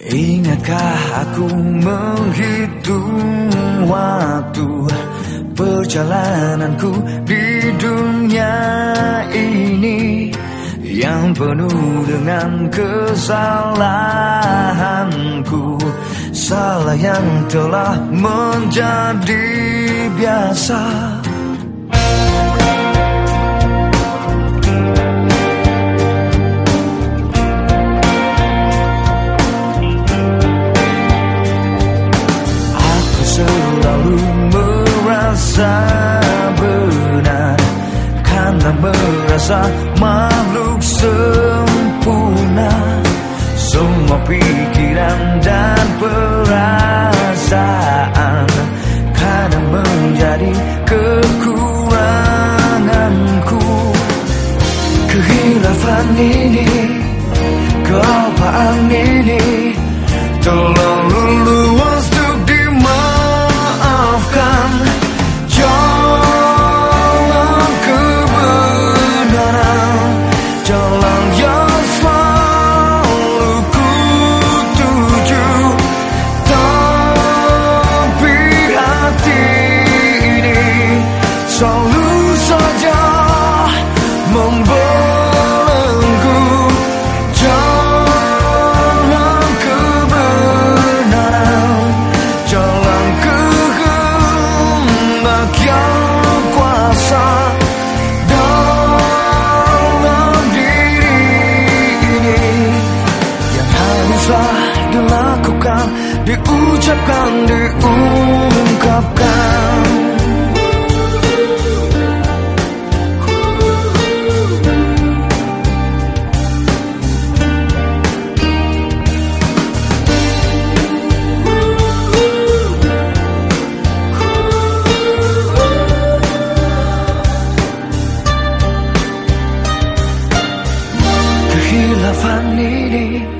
Ingatkah aku menghitung waktu Perjalananku di dunia ini Yang penuh dengan kesalahanku? Salah yang telah menjadi biasa merasa makhluk sempurna. Semua pikiran dan perasaan Kadang menjadi kekuranganku. Kehilafan ini Kealpaan ini Terlalu diucapkan, diungkapkan. Kehilafan ini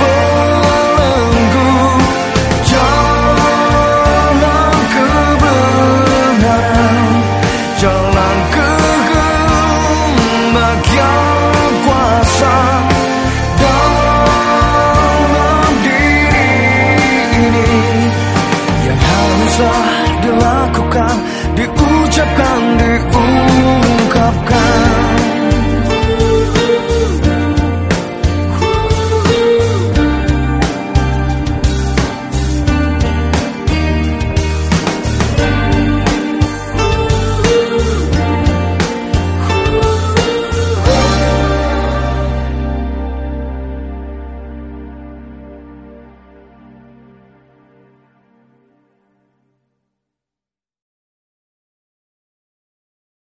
dilakukan, diucapkan, diungkapkan.